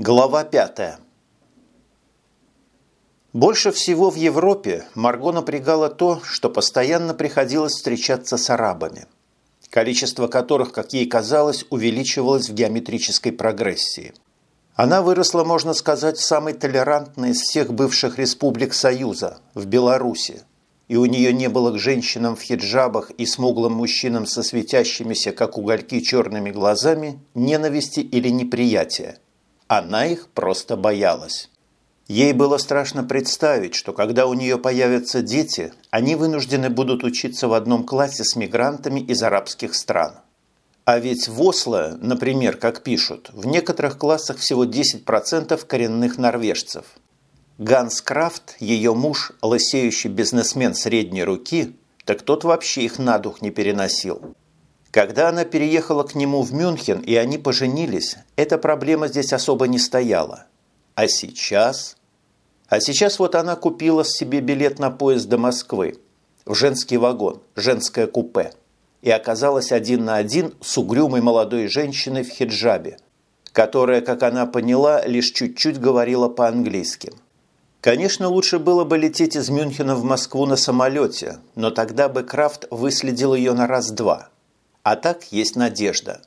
Глава 5. Больше всего в Европе Марго напрягало то, что постоянно приходилось встречаться с арабами, количество которых, как ей казалось, увеличивалось в геометрической прогрессии. Она выросла, можно сказать, в самой толерантной из всех бывших республик Союза, в Беларуси, и у нее не было к женщинам в хиджабах и смуглым мужчинам со светящимися, как угольки, черными глазами, ненависти или неприятия – она их просто боялась. Ей было страшно представить, что когда у нее появятся дети, они вынуждены будут учиться в одном классе с мигрантами из арабских стран. А ведь в Осло, например, как пишут, в некоторых классах всего 10% коренных норвежцев. Ганс Крафт, ее муж, лысеющий бизнесмен средней руки, так тот вообще их на дух не переносил. Когда она переехала к нему в Мюнхен и они поженились, эта проблема здесь особо не стояла. А сейчас? А сейчас вот она купила себе билет на поезд до Москвы в женский вагон, женское купе, и оказалась один на один с угрюмой молодой женщиной в хиджабе, которая, как она поняла, лишь чуть-чуть говорила по-английски. Конечно, лучше было бы лететь из Мюнхена в Москву на самолете, но тогда бы Крафт выследил ее на раз-два – а так есть надежда.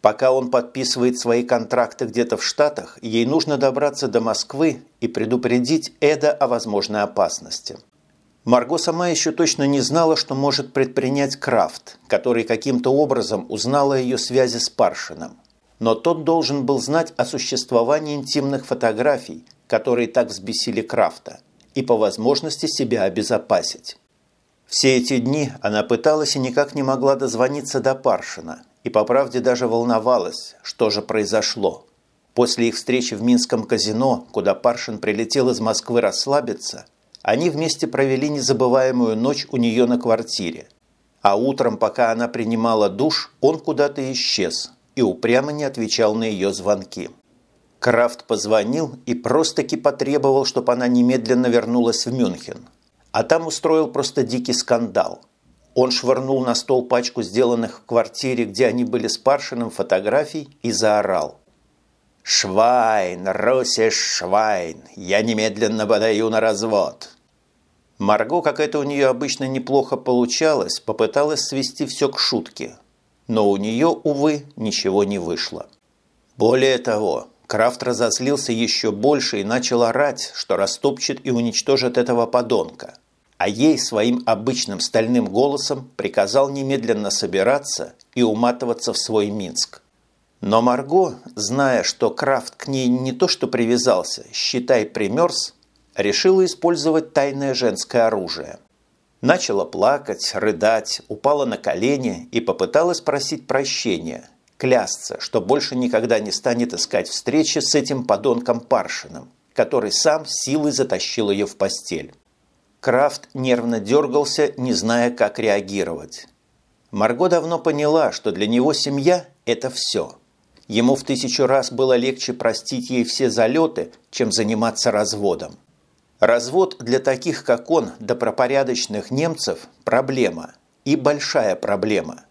Пока он подписывает свои контракты где-то в Штатах, ей нужно добраться до Москвы и предупредить Эда о возможной опасности. Марго сама еще точно не знала, что может предпринять Крафт, который каким-то образом узнал о ее связи с Паршином. Но тот должен был знать о существовании интимных фотографий, которые так взбесили Крафта, и по возможности себя обезопасить. Все эти дни она пыталась и никак не могла дозвониться до Паршина, и по правде даже волновалась, что же произошло. После их встречи в Минском казино, куда Паршин прилетел из Москвы расслабиться, они вместе провели незабываемую ночь у нее на квартире. А утром, пока она принимала душ, он куда-то исчез и упрямо не отвечал на ее звонки. Крафт позвонил и просто-таки потребовал, чтобы она немедленно вернулась в Мюнхен – а там устроил просто дикий скандал. Он швырнул на стол пачку сделанных в квартире, где они были с Паршиным, фотографий и заорал. «Швайн, Руси Швайн, я немедленно подаю на развод!» Марго, как это у нее обычно неплохо получалось, попыталась свести все к шутке. Но у нее, увы, ничего не вышло. Более того, Крафт разозлился еще больше и начал орать, что растопчет и уничтожит этого подонка – а ей своим обычным стальным голосом приказал немедленно собираться и уматываться в свой Минск. Но Марго, зная, что Крафт к ней не то что привязался, считай, примерз, решила использовать тайное женское оружие. Начала плакать, рыдать, упала на колени и попыталась просить прощения, клясться, что больше никогда не станет искать встречи с этим подонком Паршиным, который сам силой затащил ее в постель. Крафт нервно дергался, не зная, как реагировать. Марго давно поняла, что для него семья – это все. Ему в тысячу раз было легче простить ей все залеты, чем заниматься разводом. Развод для таких, как он, добропорядочных немцев – проблема. И большая проблема.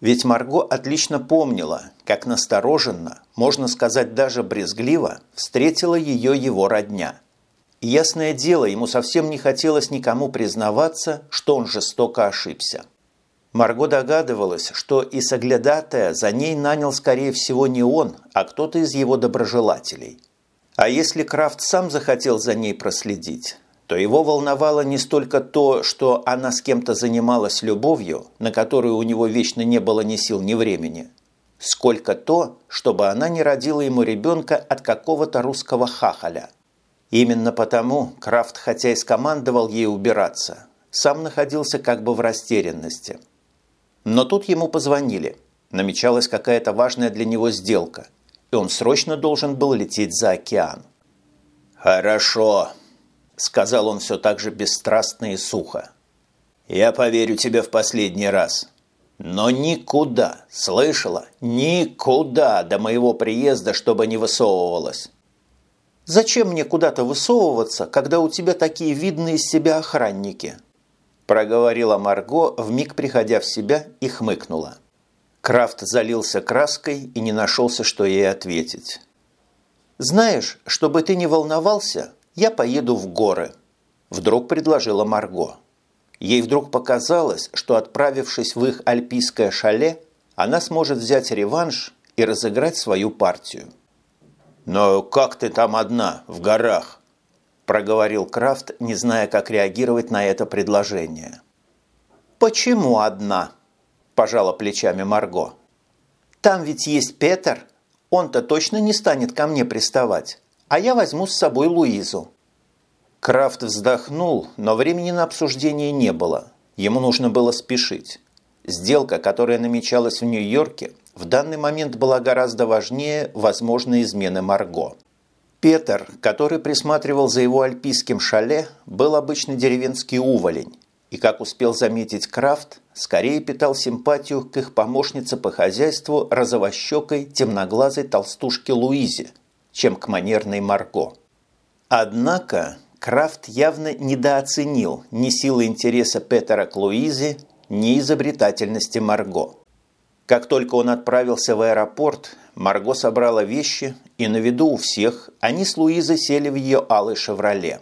Ведь Марго отлично помнила, как настороженно, можно сказать даже брезгливо, встретила ее его родня – и ясное дело, ему совсем не хотелось никому признаваться, что он жестоко ошибся. Марго догадывалась, что и соглядатая за ней нанял, скорее всего, не он, а кто-то из его доброжелателей. А если Крафт сам захотел за ней проследить, то его волновало не столько то, что она с кем-то занималась любовью, на которую у него вечно не было ни сил, ни времени, сколько то, чтобы она не родила ему ребенка от какого-то русского хахаля – Именно потому Крафт, хотя и скомандовал ей убираться, сам находился как бы в растерянности. Но тут ему позвонили. Намечалась какая-то важная для него сделка, и он срочно должен был лететь за океан. «Хорошо», – сказал он все так же бесстрастно и сухо. «Я поверю тебе в последний раз. Но никуда, слышала, никуда до моего приезда, чтобы не высовывалась. Зачем мне куда-то высовываться, когда у тебя такие видные из себя охранники?» Проговорила Марго, вмиг приходя в себя, и хмыкнула. Крафт залился краской и не нашелся, что ей ответить. «Знаешь, чтобы ты не волновался, я поеду в горы», – вдруг предложила Марго. Ей вдруг показалось, что, отправившись в их альпийское шале, она сможет взять реванш и разыграть свою партию. «Но как ты там одна, в горах?» – проговорил Крафт, не зная, как реагировать на это предложение. «Почему одна?» – пожала плечами Марго. «Там ведь есть Петер. Он-то точно не станет ко мне приставать, а я возьму с собой Луизу». Крафт вздохнул, но времени на обсуждение не было. Ему нужно было спешить. Сделка, которая намечалась в Нью-Йорке, в данный момент была гораздо важнее возможной измены Марго. Петр, который присматривал за его альпийским шале, был обычный деревенский уволень, и, как успел заметить Крафт, скорее питал симпатию к их помощнице по хозяйству розовощекой темноглазой толстушке Луизе, чем к манерной Марго. Однако Крафт явно недооценил ни силы интереса Петера к Луизе, ни изобретательности Марго. Как только он отправился в аэропорт, Марго собрала вещи, и на виду у всех они с Луизой сели в ее алый «Шевроле».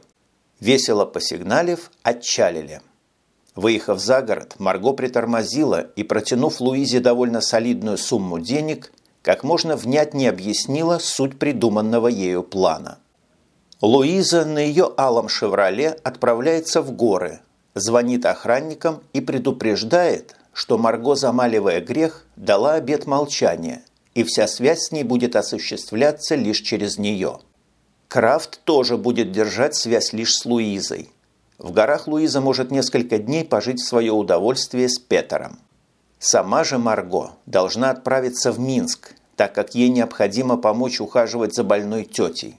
Весело посигналив, отчалили. Выехав за город, Марго притормозила и, протянув Луизе довольно солидную сумму денег, как можно внятнее объяснила суть придуманного ею плана. Луиза на ее алом «Шевроле» отправляется в горы – звонит охранникам и предупреждает, что Марго, замаливая грех, дала обет молчания, и вся связь с ней будет осуществляться лишь через нее. Крафт тоже будет держать связь лишь с Луизой. В горах Луиза может несколько дней пожить в свое удовольствие с Петером. Сама же Марго должна отправиться в Минск, так как ей необходимо помочь ухаживать за больной тетей.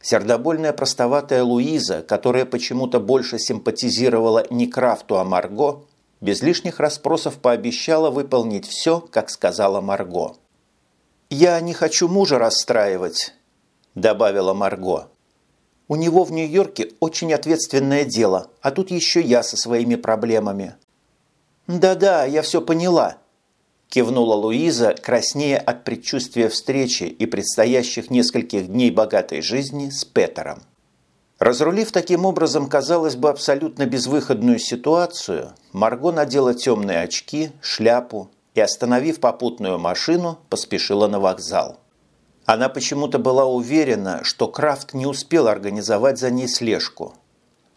Сердобольная простоватая Луиза, которая почему-то больше симпатизировала не Крафту, а Марго, без лишних расспросов пообещала выполнить все, как сказала Марго. «Я не хочу мужа расстраивать», – добавила Марго. «У него в Нью-Йорке очень ответственное дело, а тут еще я со своими проблемами». «Да-да, я все поняла», кивнула Луиза, краснея от предчувствия встречи и предстоящих нескольких дней богатой жизни с Петером. Разрулив таким образом, казалось бы, абсолютно безвыходную ситуацию, Марго надела темные очки, шляпу и, остановив попутную машину, поспешила на вокзал. Она почему-то была уверена, что Крафт не успел организовать за ней слежку.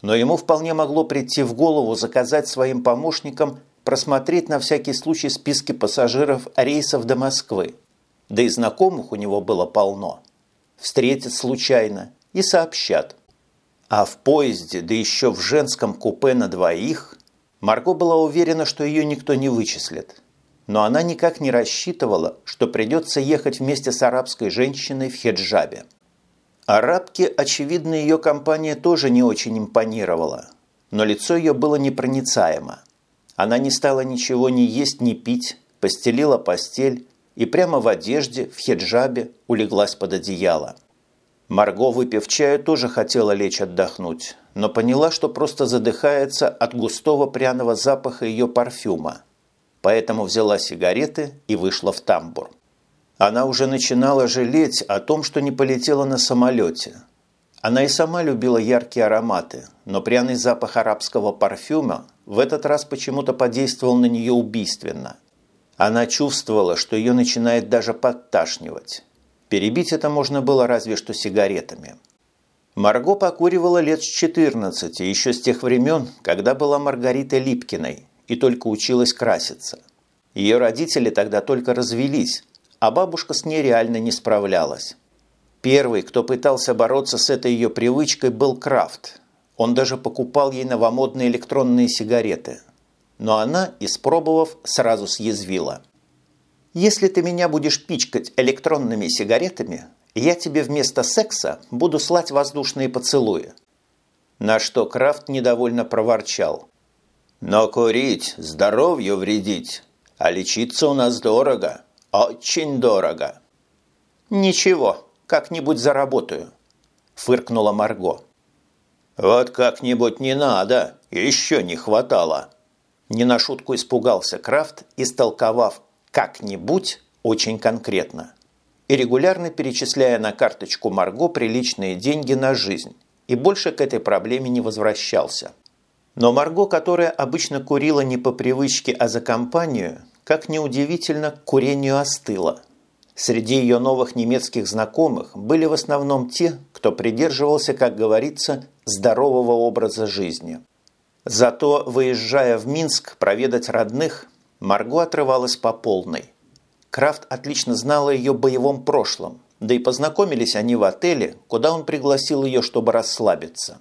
Но ему вполне могло прийти в голову заказать своим помощникам просмотреть на всякий случай списки пассажиров рейсов до Москвы. Да и знакомых у него было полно. Встретят случайно и сообщат. А в поезде, да еще в женском купе на двоих, Марго была уверена, что ее никто не вычислит. Но она никак не рассчитывала, что придется ехать вместе с арабской женщиной в хеджабе. Арабке, очевидно, ее компания тоже не очень импонировала, но лицо ее было непроницаемо. Она не стала ничего ни есть, ни пить, постелила постель и прямо в одежде, в хеджабе, улеглась под одеяло. Марго, выпив чаю, тоже хотела лечь отдохнуть, но поняла, что просто задыхается от густого пряного запаха ее парфюма. Поэтому взяла сигареты и вышла в тамбур. Она уже начинала жалеть о том, что не полетела на самолете. Она и сама любила яркие ароматы, но пряный запах арабского парфюма в этот раз почему-то подействовал на нее убийственно. Она чувствовала, что ее начинает даже подташнивать. Перебить это можно было разве что сигаретами. Марго покуривала лет с 14, еще с тех времен, когда была Маргаритой Липкиной и только училась краситься. Ее родители тогда только развелись, а бабушка с ней реально не справлялась. Первый, кто пытался бороться с этой ее привычкой, был Крафт, он даже покупал ей новомодные электронные сигареты. Но она, испробовав, сразу съязвила. «Если ты меня будешь пичкать электронными сигаретами, я тебе вместо секса буду слать воздушные поцелуи». На что Крафт недовольно проворчал. «Но курить здоровью вредить, а лечиться у нас дорого, очень дорого». «Ничего, как-нибудь заработаю», – фыркнула Марго. «Вот как-нибудь не надо, еще не хватало». Не на шутку испугался Крафт, истолковав «как-нибудь» очень конкретно. и регулярно перечисляя на карточку Марго приличные деньги на жизнь, и больше к этой проблеме не возвращался. Но Марго, которая обычно курила не по привычке, а за компанию, как неудивительно, к курению остыла. Среди ее новых немецких знакомых были в основном те, кто придерживался, как говорится, здорового образа жизни. Зато, выезжая в Минск проведать родных, Марго отрывалась по полной. Крафт отлично знала ее боевом прошлом, да и познакомились они в отеле, куда он пригласил ее, чтобы расслабиться.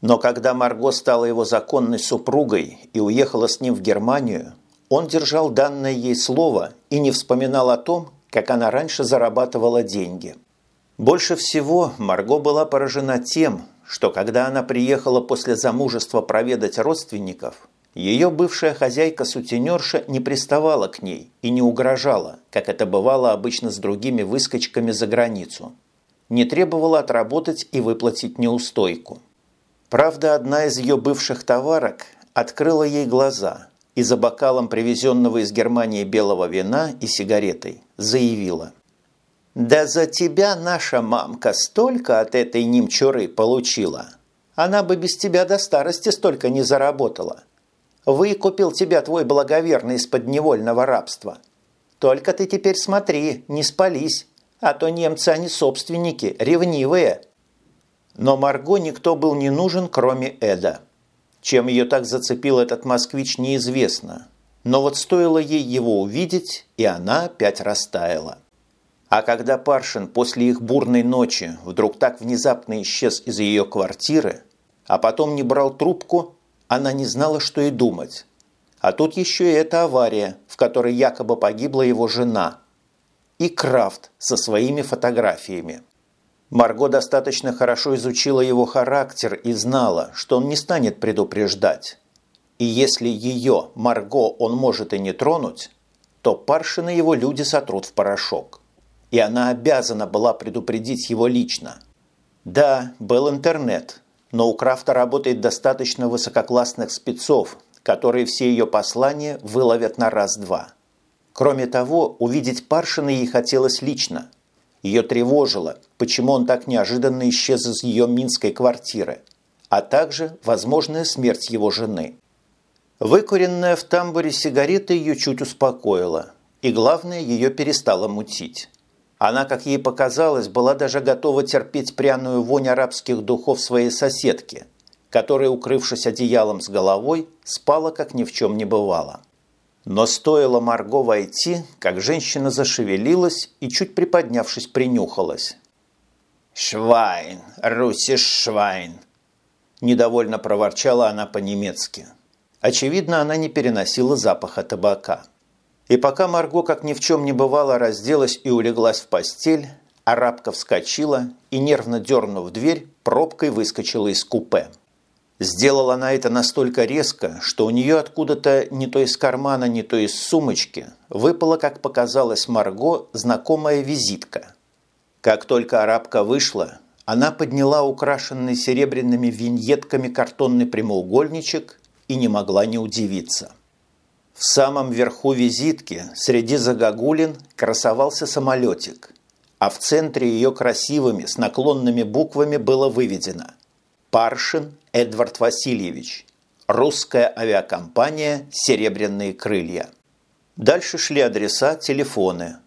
Но когда Марго стала его законной супругой и уехала с ним в Германию, он держал данное ей слово и не вспоминал о том, как она раньше зарабатывала деньги. Больше всего Марго была поражена тем, что когда она приехала после замужества проведать родственников, ее бывшая хозяйка-сутенерша не приставала к ней и не угрожала, как это бывало обычно с другими выскочками за границу. Не требовала отработать и выплатить неустойку. Правда, одна из ее бывших товарок открыла ей глаза и за бокалом привезенного из Германии белого вина и сигаретой заявила. «Да за тебя наша мамка столько от этой немчуры получила. Она бы без тебя до старости столько не заработала. Выкупил тебя твой благоверный из подневольного рабства. Только ты теперь смотри, не спались, а то немцы они собственники, ревнивые». Но Марго никто был не нужен, кроме Эда. Чем ее так зацепил этот москвич, неизвестно. Но вот стоило ей его увидеть, и она опять растаяла. А когда Паршин после их бурной ночи вдруг так внезапно исчез из ее квартиры, а потом не брал трубку, она не знала, что и думать. А тут еще и эта авария, в которой якобы погибла его жена. И Крафт со своими фотографиями. Марго достаточно хорошо изучила его характер и знала, что он не станет предупреждать. И если ее, Марго, он может и не тронуть, то Паршина его люди сотрут в порошок. И она обязана была предупредить его лично. Да, был интернет, но у Крафта работает достаточно высококлассных спецов, которые все ее послания выловят на раз-два. Кроме того, увидеть Паршина ей хотелось лично. Ее тревожило, почему он так неожиданно исчез из ее минской квартиры, а также возможная смерть его жены. Выкуренная в тамбуре сигарета ее чуть успокоила, и главное, ее перестала мутить. Она, как ей показалось, была даже готова терпеть пряную вонь арабских духов своей соседки, которая, укрывшись одеялом с головой, спала, как ни в чем не бывало. Но стоило Марго войти, как женщина зашевелилась и, чуть приподнявшись, принюхалась. «Швайн! Русиш Швайн!» Недовольно проворчала она по-немецки. Очевидно, она не переносила запаха табака. И пока Марго, как ни в чем не бывало, разделась и улеглась в постель, арабка вскочила и, нервно дернув дверь, пробкой выскочила из купе. Сделала она это настолько резко, что у нее откуда-то не то из кармана, не то из сумочки выпала, как показалось Марго, знакомая визитка. Как только арабка вышла, она подняла украшенный серебряными виньетками картонный прямоугольничек и не могла не удивиться. В самом верху визитки, среди загогулин, красовался самолетик, а в центре ее красивыми с наклонными буквами было выведено «Паршин Эдвард Васильевич, русская авиакомпания «Серебряные крылья». Дальше шли адреса, телефоны.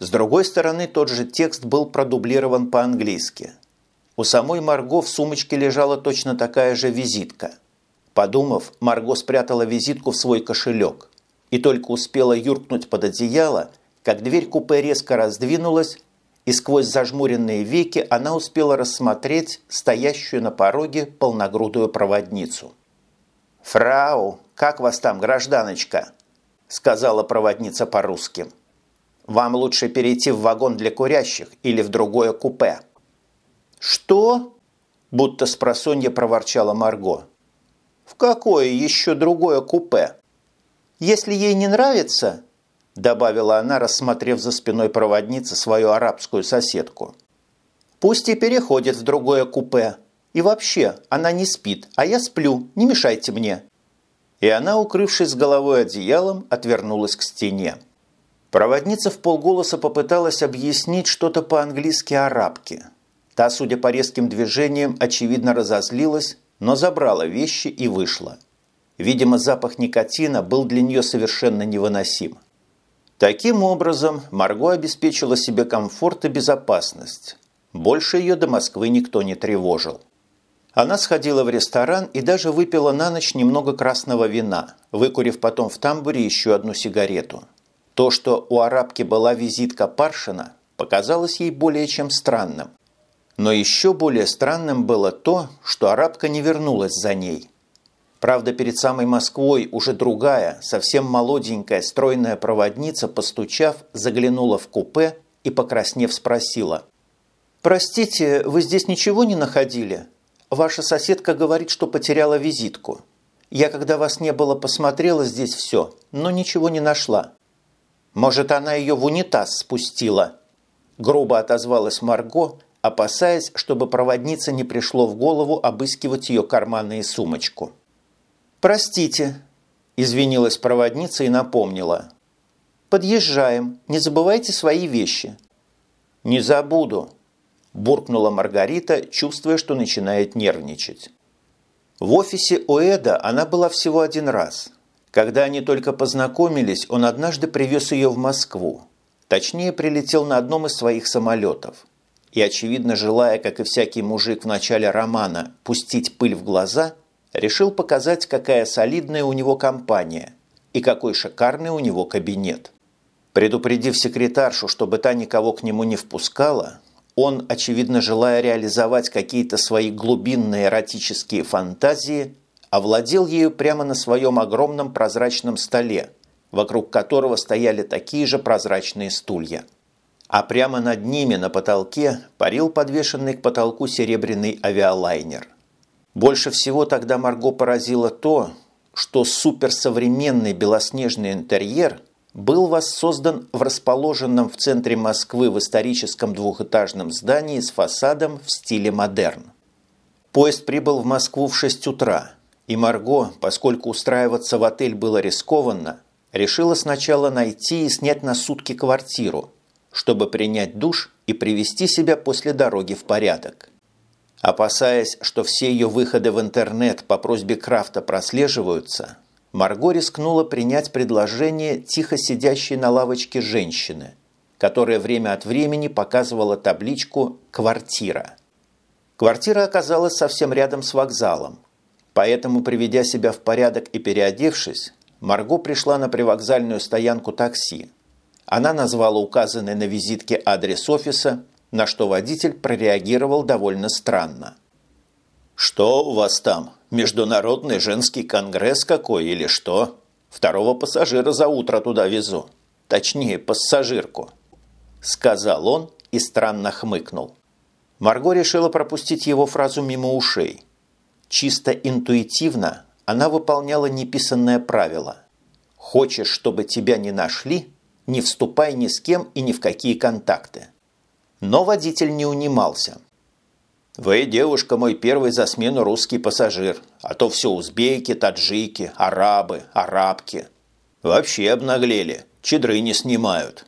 С другой стороны, тот же текст был продублирован по-английски. У самой Марго в сумочке лежала точно такая же визитка. Подумав, Марго спрятала визитку в свой кошелек и только успела юркнуть под одеяло, как дверь купе резко раздвинулась, и сквозь зажмуренные веки она успела рассмотреть стоящую на пороге полногрудую проводницу. «Фрау, как вас там, гражданочка?» – сказала проводница по-русски. «Вам лучше перейти в вагон для курящих или в другое купе». «Что?» – будто с просонья проворчала Марго. «В какое еще другое купе?» Если ей не нравится, добавила она, рассмотрев за спиной проводницы свою арабскую соседку, пусть и переходит в другое купе. И вообще, она не спит, а я сплю, не мешайте мне. И она, укрывшись головой одеялом, отвернулась к стене. Проводница в полголоса попыталась объяснить что-то по-английски арабке. Та, судя по резким движениям, очевидно разозлилась, но забрала вещи и вышла. Видимо, запах никотина был для нее совершенно невыносим. Таким образом, Марго обеспечила себе комфорт и безопасность. Больше ее до Москвы никто не тревожил. Она сходила в ресторан и даже выпила на ночь немного красного вина, выкурив потом в тамбуре еще одну сигарету. То, что у арабки была визитка Паршина, показалось ей более чем странным. Но еще более странным было то, что арабка не вернулась за ней – Правда, перед самой Москвой уже другая, совсем молоденькая, стройная проводница, постучав, заглянула в купе и, покраснев, спросила. «Простите, вы здесь ничего не находили? Ваша соседка говорит, что потеряла визитку. Я, когда вас не было, посмотрела здесь все, но ничего не нашла». «Может, она ее в унитаз спустила?» Грубо отозвалась Марго, опасаясь, чтобы проводнице не пришло в голову обыскивать ее карманы и сумочку. «Простите», – извинилась проводница и напомнила. «Подъезжаем. Не забывайте свои вещи». «Не забуду», – буркнула Маргарита, чувствуя, что начинает нервничать. В офисе Оэда она была всего один раз. Когда они только познакомились, он однажды привез ее в Москву. Точнее, прилетел на одном из своих самолетов. И, очевидно, желая, как и всякий мужик в начале романа, пустить пыль в глаза – решил показать, какая солидная у него компания и какой шикарный у него кабинет. Предупредив секретаршу, чтобы та никого к нему не впускала, он, очевидно желая реализовать какие-то свои глубинные эротические фантазии, овладел ею прямо на своем огромном прозрачном столе, вокруг которого стояли такие же прозрачные стулья. А прямо над ними на потолке парил подвешенный к потолку серебряный авиалайнер. Больше всего тогда Марго поразило то, что суперсовременный белоснежный интерьер был воссоздан в расположенном в центре Москвы в историческом двухэтажном здании с фасадом в стиле модерн. Поезд прибыл в Москву в 6 утра, и Марго, поскольку устраиваться в отель было рискованно, решила сначала найти и снять на сутки квартиру, чтобы принять душ и привести себя после дороги в порядок. Опасаясь, что все ее выходы в интернет по просьбе Крафта прослеживаются, Марго рискнула принять предложение тихо сидящей на лавочке женщины, которая время от времени показывала табличку «Квартира». Квартира оказалась совсем рядом с вокзалом, поэтому, приведя себя в порядок и переодевшись, Марго пришла на привокзальную стоянку такси. Она назвала указанный на визитке адрес офиса на что водитель прореагировал довольно странно. «Что у вас там? Международный женский конгресс какой или что? Второго пассажира за утро туда везу. Точнее, пассажирку», – сказал он и странно хмыкнул. Марго решила пропустить его фразу мимо ушей. Чисто интуитивно она выполняла неписанное правило. «Хочешь, чтобы тебя не нашли? Не вступай ни с кем и ни в какие контакты». Но водитель не унимался. «Вы, девушка, мой первый за смену русский пассажир, а то все узбеки, таджики, арабы, арабки. Вообще обнаглели, чедры не снимают».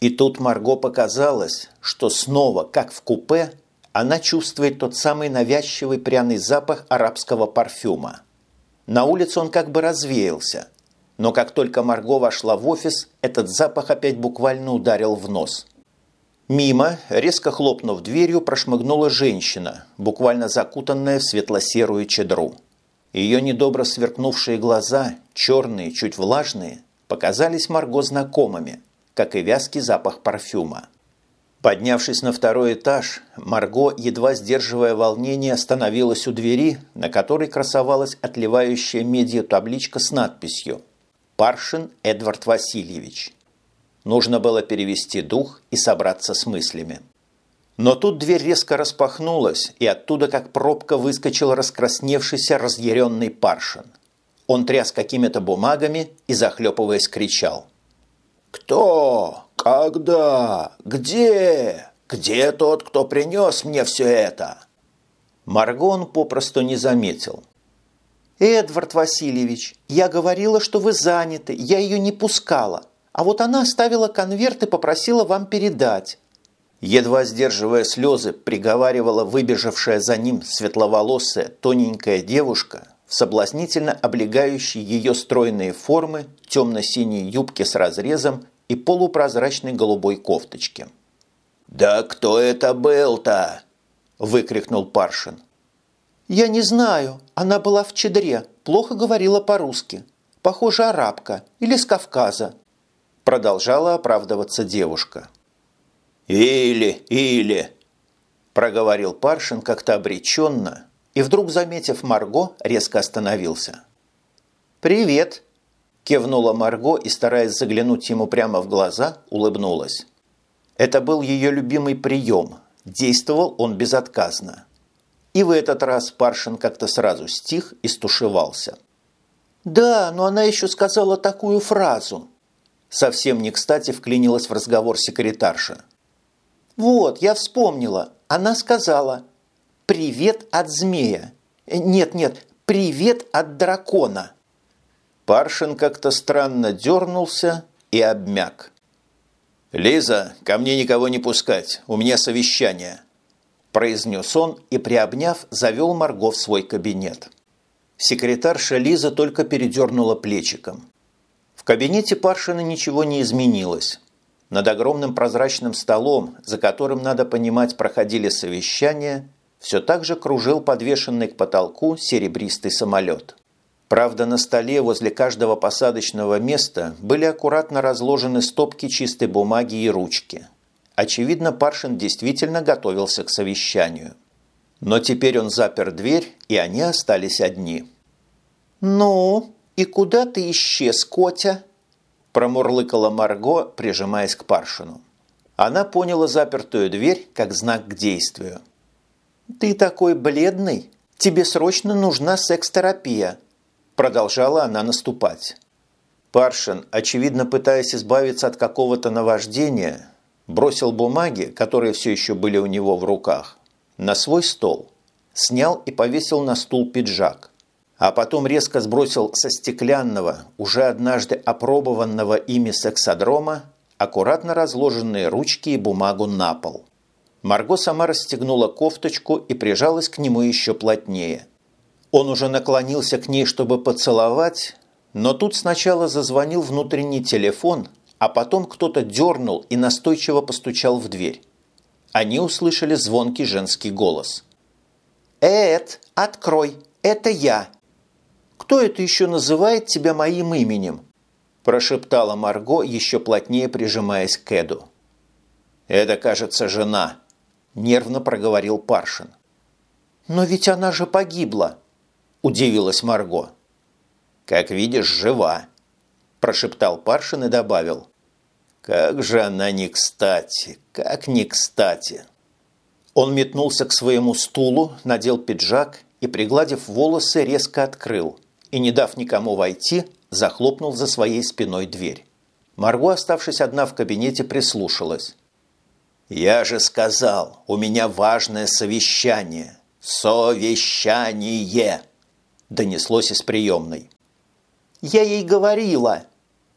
И тут Марго показалось, что снова, как в купе, она чувствует тот самый навязчивый пряный запах арабского парфюма. На улице он как бы развеялся, но как только Марго вошла в офис, этот запах опять буквально ударил в нос – Мимо, резко хлопнув дверью, прошмыгнула женщина, буквально закутанная в светло-серую чедру. Ее недобро сверкнувшие глаза, черные, чуть влажные, показались Марго знакомыми, как и вязкий запах парфюма. Поднявшись на второй этаж, Марго, едва сдерживая волнение, остановилась у двери, на которой красовалась отливающая медью табличка с надписью «Паршин Эдвард Васильевич». Нужно было перевести дух и собраться с мыслями. Но тут дверь резко распахнулась, и оттуда, как пробка, выскочил раскрасневшийся разъяренный паршин. Он тряс какими-то бумагами и, захлепываясь, кричал. «Кто? Когда? Где? Где тот, кто принес мне все это?» Маргон попросту не заметил. «Эдвард Васильевич, я говорила, что вы заняты, я ее не пускала. А вот она оставила конверт и попросила вам передать». Едва сдерживая слезы, приговаривала выбежавшая за ним светловолосая тоненькая девушка в соблазнительно облегающей ее стройные формы темно-синей юбке с разрезом и полупрозрачной голубой кофточке. «Да кто это был-то?» – выкрикнул Паршин. «Я не знаю. Она была в чедре, плохо говорила по-русски. Похоже, арабка или с Кавказа», – продолжала оправдываться девушка. «Или, или!» – проговорил Паршин как-то обреченно и вдруг, заметив Марго, резко остановился. «Привет!» – кивнула Марго и, стараясь заглянуть ему прямо в глаза, улыбнулась. Это был ее любимый прием. Действовал он безотказно. И в этот раз Паршин как-то сразу стих и стушевался. «Да, но она еще сказала такую фразу». Совсем не кстати вклинилась в разговор секретарша. «Вот, я вспомнила. Она сказала «Привет от змея». Нет-нет, «Привет от дракона». Паршин как-то странно дернулся и обмяк. «Лиза, ко мне никого не пускать, у меня совещание», произнес он и, приобняв, завел Марго в свой кабинет. Секретарша Лиза только передернула плечиком. Кабинете Паршина ничего не изменилось. Над огромным прозрачным столом, за которым, надо понимать, проходили совещания, все так же кружил подвешенный к потолку серебристый самолет. Правда, на столе возле каждого посадочного места были аккуратно разложены стопки чистой бумаги и ручки. Очевидно, Паршин действительно готовился к совещанию. Но теперь он запер дверь, и они остались одни. «Ну, и куда ты исчез, Котя?» промурлыкала Марго, прижимаясь к Паршину. Она поняла запертую дверь как знак к действию. «Ты такой бледный! Тебе срочно нужна секс-терапия!» Продолжала она наступать. Паршин, очевидно пытаясь избавиться от какого-то наваждения, бросил бумаги, которые все еще были у него в руках, на свой стол, снял и повесил на стул пиджак а потом резко сбросил со стеклянного, уже однажды опробованного ими сексодрома, аккуратно разложенные ручки и бумагу на пол. Марго сама расстегнула кофточку и прижалась к нему еще плотнее. Он уже наклонился к ней, чтобы поцеловать, но тут сначала зазвонил внутренний телефон, а потом кто-то дернул и настойчиво постучал в дверь. Они услышали звонкий женский голос. «Эд, открой, это я!» Кто это еще называет тебя моим именем?» прошептала Марго, еще плотнее прижимаясь к Эду. «Это, кажется, жена», – нервно проговорил Паршин. «Но ведь она же погибла», – удивилась Марго. «Как видишь, жива», – прошептал Паршин и добавил. «Как же она не кстати, как не кстати». Он метнулся к своему стулу, надел пиджак и, пригладив волосы, резко открыл – и, не дав никому войти, захлопнул за своей спиной дверь. Марго, оставшись одна в кабинете, прислушалась. «Я же сказал, у меня важное совещание. Совещание!» Донеслось из приемной. «Я ей говорила!»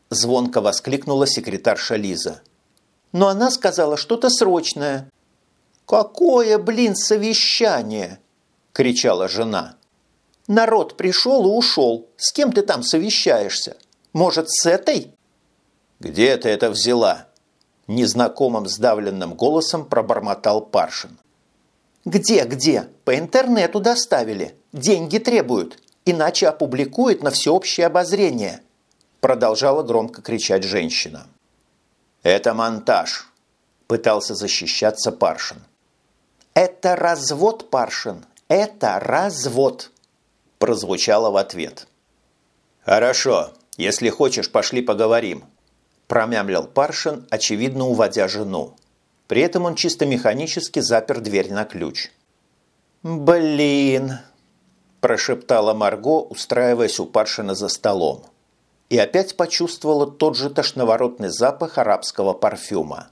Звонко воскликнула секретарша Лиза. «Но она сказала что-то срочное». «Какое, блин, совещание?» кричала жена. Народ пришел и ушел. С кем ты там совещаешься? Может, с этой?» «Где ты это взяла?» Незнакомым сдавленным голосом пробормотал Паршин. «Где, где? По интернету доставили. Деньги требуют. Иначе опубликуют на всеобщее обозрение», продолжала громко кричать женщина. «Это монтаж», пытался защищаться Паршин. «Это развод, Паршин, это развод!» Прозвучало в ответ. «Хорошо, если хочешь, пошли поговорим», – промямлил Паршин, очевидно уводя жену. При этом он чисто механически запер дверь на ключ. «Блин!» – прошептала Марго, устраиваясь у Паршина за столом. И опять почувствовала тот же тошноворотный запах арабского парфюма.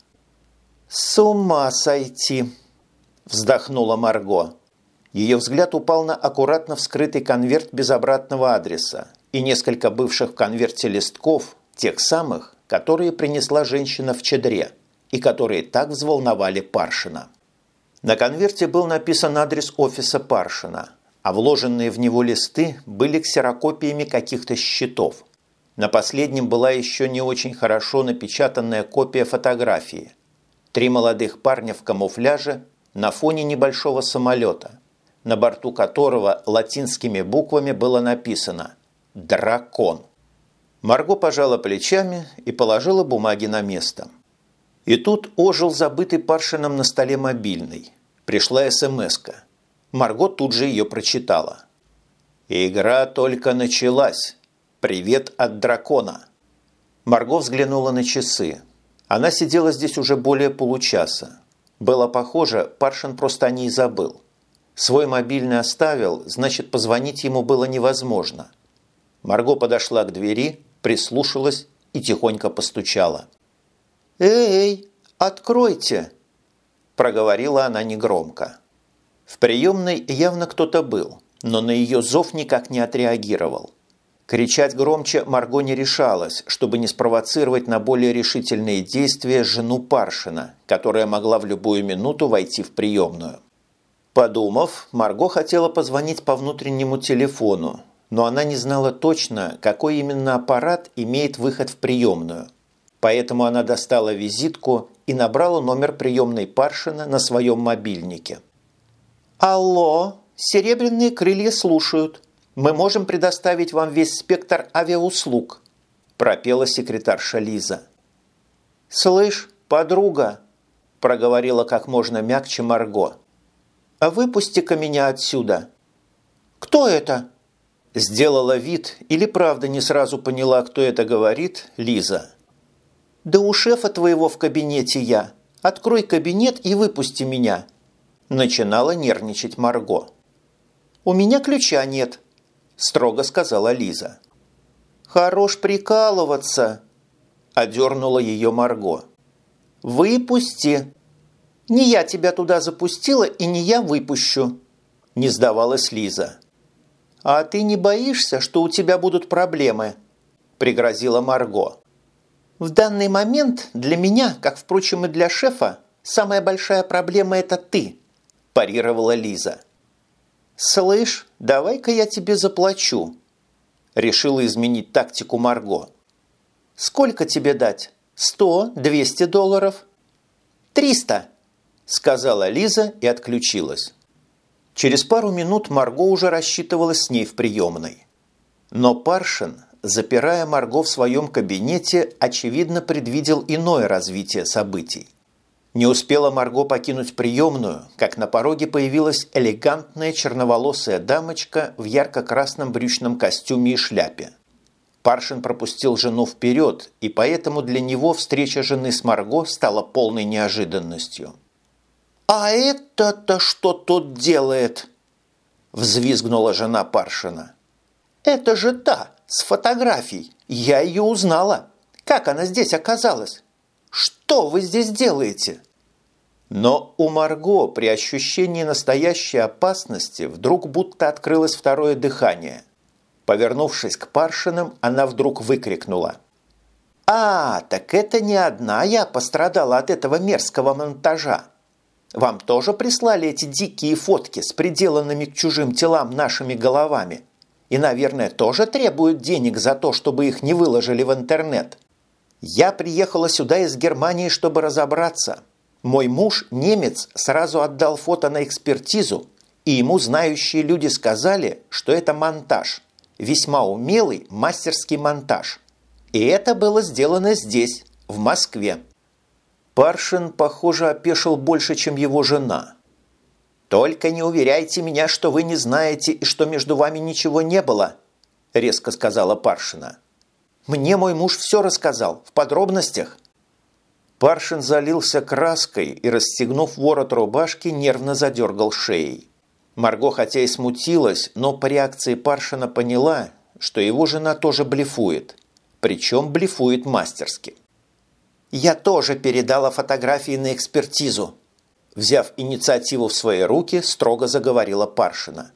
«С ума сойти!» – вздохнула Марго. Ее взгляд упал на аккуратно вскрытый конверт без обратного адреса и несколько бывших в конверте листков, тех самых, которые принесла женщина в чедре и которые так взволновали Паршина. На конверте был написан адрес офиса Паршина, а вложенные в него листы были ксерокопиями каких-то счетов. На последнем была еще не очень хорошо напечатанная копия фотографии. Три молодых парня в камуфляже на фоне небольшого самолета, на борту которого латинскими буквами было написано «Дракон». Марго пожала плечами и положила бумаги на место. И тут ожил забытый Паршином на столе мобильный. Пришла смс -ка. Марго тут же ее прочитала. «Игра только началась. Привет от дракона». Марго взглянула на часы. Она сидела здесь уже более получаса. Было похоже, Паршин просто о ней забыл. Свой мобильный оставил, значит, позвонить ему было невозможно. Марго подошла к двери, прислушалась и тихонько постучала. «Эй, откройте!» – проговорила она негромко. В приемной явно кто-то был, но на ее зов никак не отреагировал. Кричать громче Марго не решалась, чтобы не спровоцировать на более решительные действия жену Паршина, которая могла в любую минуту войти в приемную. Подумав, Марго хотела позвонить по внутреннему телефону, но она не знала точно, какой именно аппарат имеет выход в приемную. Поэтому она достала визитку и набрала номер приемной Паршина на своем мобильнике. «Алло, серебряные крылья слушают. Мы можем предоставить вам весь спектр авиауслуг», пропела секретарша Лиза. «Слышь, подруга», проговорила как можно мягче Марго. «Выпусти-ка меня отсюда». «Кто это?» Сделала вид или правда не сразу поняла, кто это говорит, Лиза. «Да у шефа твоего в кабинете я. Открой кабинет и выпусти меня». Начинала нервничать Марго. «У меня ключа нет», – строго сказала Лиза. «Хорош прикалываться», – одернула ее Марго. «Выпусти». «Не я тебя туда запустила и не я выпущу», – не сдавалась Лиза. «А ты не боишься, что у тебя будут проблемы?» – пригрозила Марго. «В данный момент для меня, как, впрочем, и для шефа, самая большая проблема – это ты», – парировала Лиза. «Слышь, давай-ка я тебе заплачу», – решила изменить тактику Марго. «Сколько тебе дать? Сто? Двести долларов?» «Триста», – сказала Лиза и отключилась. Через пару минут Марго уже рассчитывалась с ней в приемной. Но Паршин, запирая Марго в своем кабинете, очевидно предвидел иное развитие событий. Не успела Марго покинуть приемную, как на пороге появилась элегантная черноволосая дамочка в ярко-красном брючном костюме и шляпе. Паршин пропустил жену вперед, и поэтому для него встреча жены с Марго стала полной неожиданностью. «А это-то что тут делает?» Взвизгнула жена Паршина. «Это же та, с фотографией. Я ее узнала. Как она здесь оказалась? Что вы здесь делаете?» Но у Марго при ощущении настоящей опасности вдруг будто открылось второе дыхание. Повернувшись к Паршиным, она вдруг выкрикнула. «А, так это не одна я пострадала от этого мерзкого монтажа. Вам тоже прислали эти дикие фотки с приделанными к чужим телам нашими головами? И, наверное, тоже требуют денег за то, чтобы их не выложили в интернет? Я приехала сюда из Германии, чтобы разобраться. Мой муж, немец, сразу отдал фото на экспертизу, и ему знающие люди сказали, что это монтаж. Весьма умелый мастерский монтаж. И это было сделано здесь, в Москве. Паршин, похоже, опешил больше, чем его жена. «Только не уверяйте меня, что вы не знаете и что между вами ничего не было», – резко сказала Паршина. «Мне мой муж все рассказал, в подробностях». Паршин залился краской и, расстегнув ворот рубашки, нервно задергал шеей. Марго хотя и смутилась, но по реакции Паршина поняла, что его жена тоже блефует. Причем блефует мастерски. Я тоже передала фотографии на экспертизу. Взяв инициативу в свои руки, строго заговорила Паршина.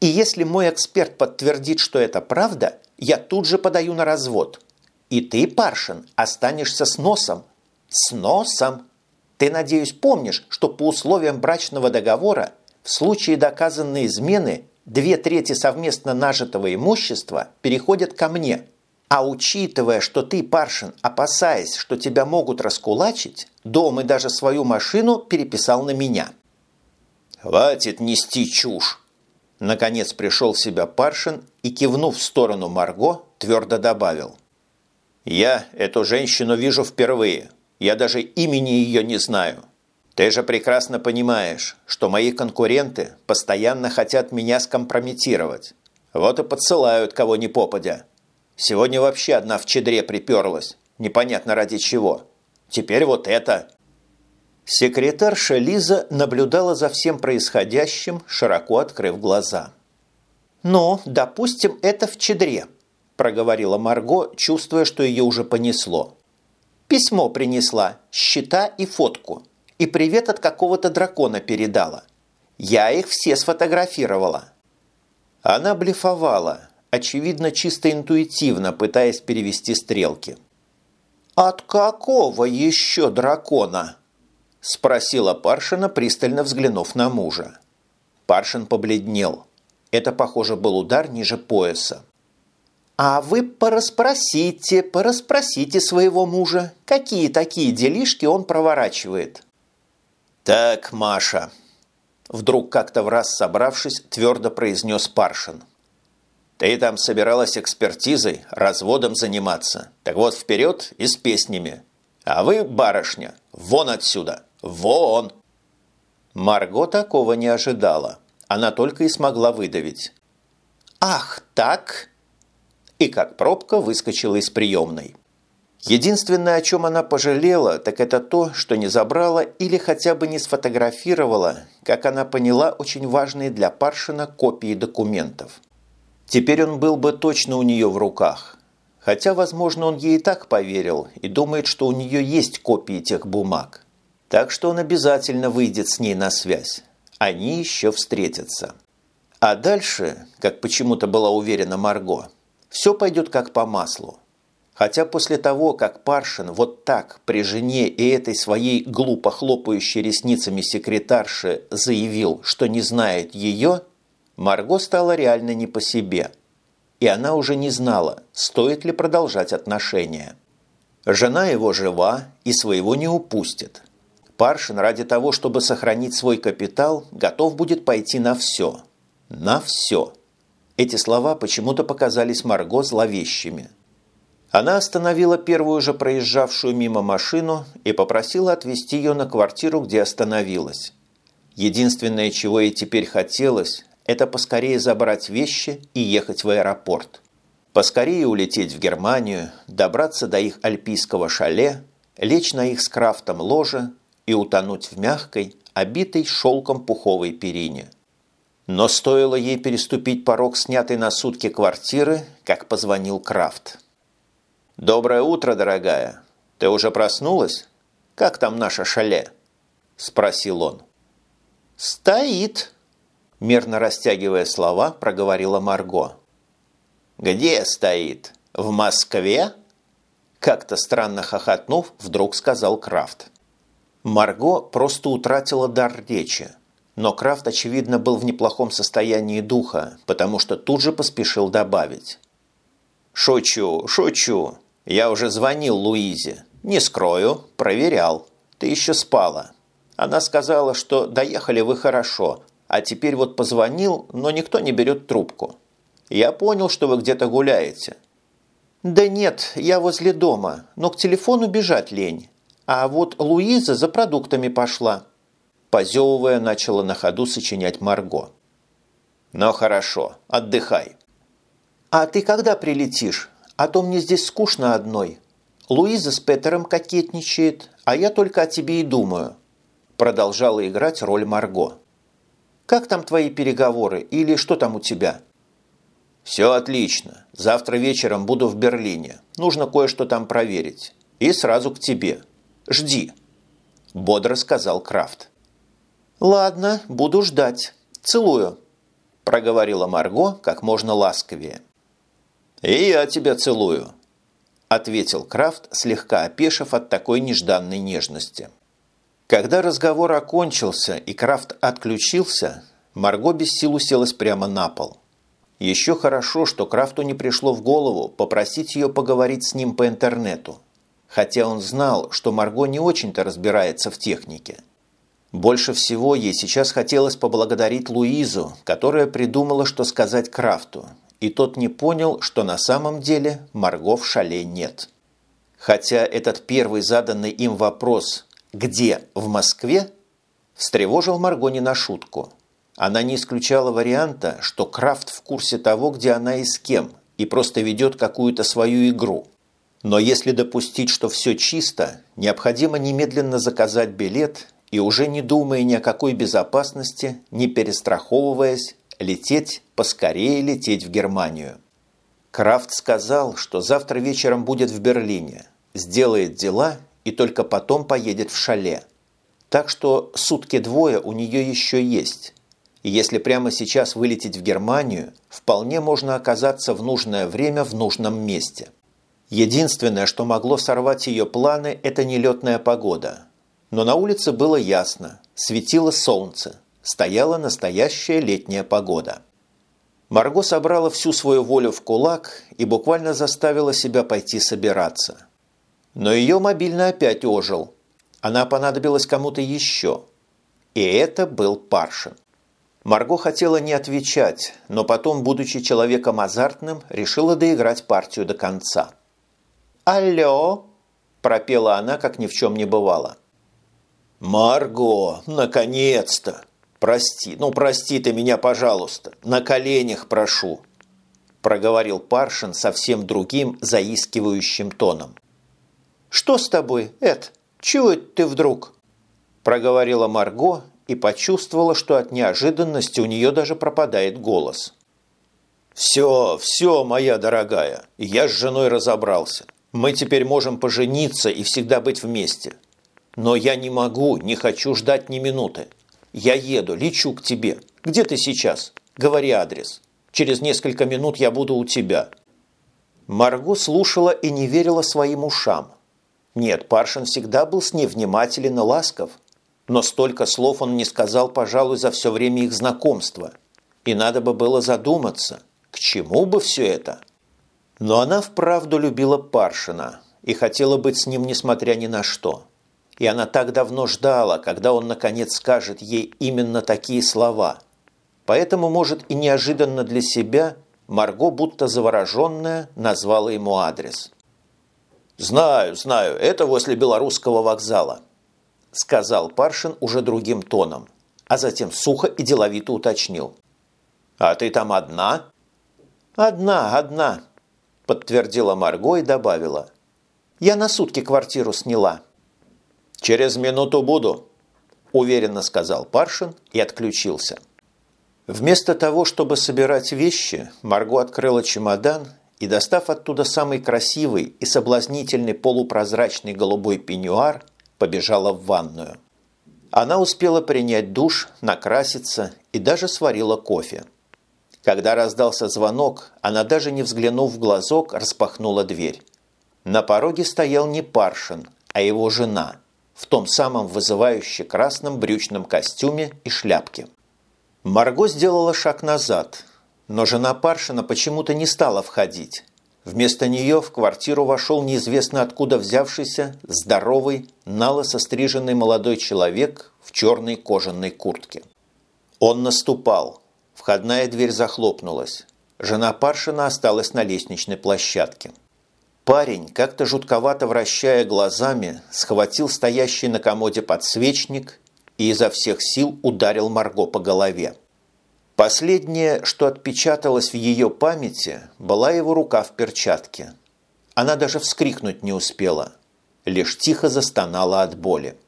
И если мой эксперт подтвердит, что это правда, я тут же подаю на развод. И ты, Паршин, останешься с носом. С носом. Ты, надеюсь, помнишь, что по условиям брачного договора в случае доказанной измены две трети совместно нажитого имущества переходят ко мне. А учитывая, что ты, Паршин, опасаясь, что тебя могут раскулачить, дом и даже свою машину переписал на меня. «Хватит нести чушь!» Наконец пришел в себя Паршин и, кивнув в сторону Марго, твердо добавил. «Я эту женщину вижу впервые. Я даже имени ее не знаю. Ты же прекрасно понимаешь, что мои конкуренты постоянно хотят меня скомпрометировать. Вот и подсылают кого ни попадя. Сегодня вообще одна в чедре приперлась. Непонятно ради чего. Теперь вот это. Секретарша Лиза наблюдала за всем происходящим, широко открыв глаза. «Ну, допустим, это в чедре», – проговорила Марго, чувствуя, что ее уже понесло. «Письмо принесла, счета и фотку. И привет от какого-то дракона передала. Я их все сфотографировала». Она блефовала, очевидно, чисто интуитивно, пытаясь перевести стрелки. «От какого еще дракона?» – спросила Паршина, пристально взглянув на мужа. Паршин побледнел. Это, похоже, был удар ниже пояса. «А вы пораспросите, пораспросите своего мужа, какие такие делишки он проворачивает». «Так, Маша», – вдруг как-то в раз собравшись, твердо произнес Паршин – ты там собиралась экспертизой, разводом заниматься. Так вот, вперед и с песнями. А вы, барышня, вон отсюда! Вон!» Марго такого не ожидала. Она только и смогла выдавить. «Ах, так?» И как пробка выскочила из приемной. Единственное, о чем она пожалела, так это то, что не забрала или хотя бы не сфотографировала, как она поняла, очень важные для Паршина копии документов. Теперь он был бы точно у нее в руках. Хотя, возможно, он ей и так поверил и думает, что у нее есть копии тех бумаг. Так что он обязательно выйдет с ней на связь. Они еще встретятся. А дальше, как почему-то была уверена Марго, все пойдет как по маслу. Хотя после того, как Паршин вот так при жене и этой своей глупо хлопающей ресницами секретарше заявил, что не знает ее – Марго стала реально не по себе, и она уже не знала, стоит ли продолжать отношения. Жена его жива и своего не упустит. Паршин ради того, чтобы сохранить свой капитал, готов будет пойти на все. На все. Эти слова почему-то показались Марго зловещими. Она остановила первую же проезжавшую мимо машину и попросила отвезти ее на квартиру, где остановилась. Единственное, чего ей теперь хотелось, это поскорее забрать вещи и ехать в аэропорт. Поскорее улететь в Германию, добраться до их альпийского шале, лечь на их с крафтом ложе и утонуть в мягкой, обитой шелком пуховой перине. Но стоило ей переступить порог снятой на сутки квартиры, как позвонил Крафт. «Доброе утро, дорогая. Ты уже проснулась? Как там наше шале?» – спросил он. «Стоит», Мерно растягивая слова, проговорила Марго. «Где стоит? В Москве?» Как-то странно хохотнув, вдруг сказал Крафт. Марго просто утратила дар речи. Но Крафт, очевидно, был в неплохом состоянии духа, потому что тут же поспешил добавить. «Шучу, шучу. Я уже звонил Луизе. Не скрою, проверял. Ты еще спала. Она сказала, что доехали вы хорошо, а теперь вот позвонил, но никто не берет трубку. Я понял, что вы где-то гуляете». «Да нет, я возле дома, но к телефону бежать лень. А вот Луиза за продуктами пошла». Позевывая, начала на ходу сочинять Марго. «Ну хорошо, отдыхай». «А ты когда прилетишь? А то мне здесь скучно одной. Луиза с Петером кокетничает, а я только о тебе и думаю». Продолжала играть роль Марго. Как там твои переговоры или что там у тебя?» «Все отлично. Завтра вечером буду в Берлине. Нужно кое-что там проверить. И сразу к тебе. Жди», – бодро сказал Крафт. «Ладно, буду ждать. Целую», – проговорила Марго как можно ласковее. «И я тебя целую», –– ответил Крафт, слегка опешив от такой нежданной нежности. Когда разговор окончился и Крафт отключился, Марго без сил уселась прямо на пол. Еще хорошо, что Крафту не пришло в голову попросить ее поговорить с ним по интернету, хотя он знал, что Марго не очень-то разбирается в технике. Больше всего ей сейчас хотелось поблагодарить Луизу, которая придумала, что сказать Крафту, и тот не понял, что на самом деле Марго в шале нет. Хотя этот первый заданный им вопрос «Где? В Москве?» встревожил Марго не на шутку. Она не исключала варианта, что Крафт в курсе того, где она и с кем, и просто ведет какую-то свою игру. Но если допустить, что все чисто, необходимо немедленно заказать билет и уже не думая ни о какой безопасности, не перестраховываясь, лететь, поскорее лететь в Германию. Крафт сказал, что завтра вечером будет в Берлине, сделает дела и только потом поедет в шале. Так что сутки-двое у нее еще есть. И если прямо сейчас вылететь в Германию, вполне можно оказаться в нужное время в нужном месте. Единственное, что могло сорвать ее планы, это нелетная погода. Но на улице было ясно, светило солнце, стояла настоящая летняя погода. Марго собрала всю свою волю в кулак и буквально заставила себя пойти собираться. Но ее мобильный опять ожил. Она понадобилась кому-то еще. И это был Паршин. Марго хотела не отвечать, но потом, будучи человеком азартным, решила доиграть партию до конца. «Алло!» – пропела она, как ни в чем не бывало. «Марго, наконец-то! Прости, ну прости ты меня, пожалуйста, на коленях прошу!» – проговорил Паршин совсем другим, заискивающим тоном. «Что с тобой, Эд? Чего ты вдруг?» – проговорила Марго и почувствовала, что от неожиданности у нее даже пропадает голос. «Все, все, моя дорогая, я с женой разобрался. Мы теперь можем пожениться и всегда быть вместе. Но я не могу, не хочу ждать ни минуты. Я еду, лечу к тебе. Где ты сейчас? Говори адрес. Через несколько минут я буду у тебя». Марго слушала и не верила своим ушам. Нет, Паршин всегда был с ней внимателен и ласков – но столько слов он не сказал, пожалуй, за все время их знакомства. И надо бы было задуматься, к чему бы все это? Но она вправду любила Паршина и хотела быть с ним, несмотря ни на что. И она так давно ждала, когда он, наконец, скажет ей именно такие слова. Поэтому, может, и неожиданно для себя, Марго, будто завороженная, назвала ему адрес. «Знаю, знаю, это возле Белорусского вокзала сказал Паршин уже другим тоном, а затем сухо и деловито уточнил. «А ты там одна?» «Одна, одна», – подтвердила Марго и добавила. «Я на сутки квартиру сняла». «Через минуту буду», – уверенно сказал Паршин и отключился. Вместо того, чтобы собирать вещи, Марго открыла чемодан и, достав оттуда самый красивый и соблазнительный полупрозрачный голубой пеньюар – побежала в ванную. Она успела принять душ, накраситься и даже сварила кофе. Когда раздался звонок, она даже не взглянув в глазок, распахнула дверь. На пороге стоял не Паршин, а его жена в том самом вызывающе красном брючном костюме и шляпке. Марго сделала шаг назад, но жена Паршина почему-то не стала входить, Вместо нее в квартиру вошел неизвестно откуда взявшийся, здоровый, нало состриженный молодой человек в черной кожаной куртке. Он наступал. Входная дверь захлопнулась. Жена Паршина осталась на лестничной площадке. Парень, как-то жутковато вращая глазами, схватил стоящий на комоде подсвечник и изо всех сил ударил Марго по голове. Последнее, что отпечаталось в ее памяти, была его рука в перчатке. Она даже вскрикнуть не успела, лишь тихо застонала от боли.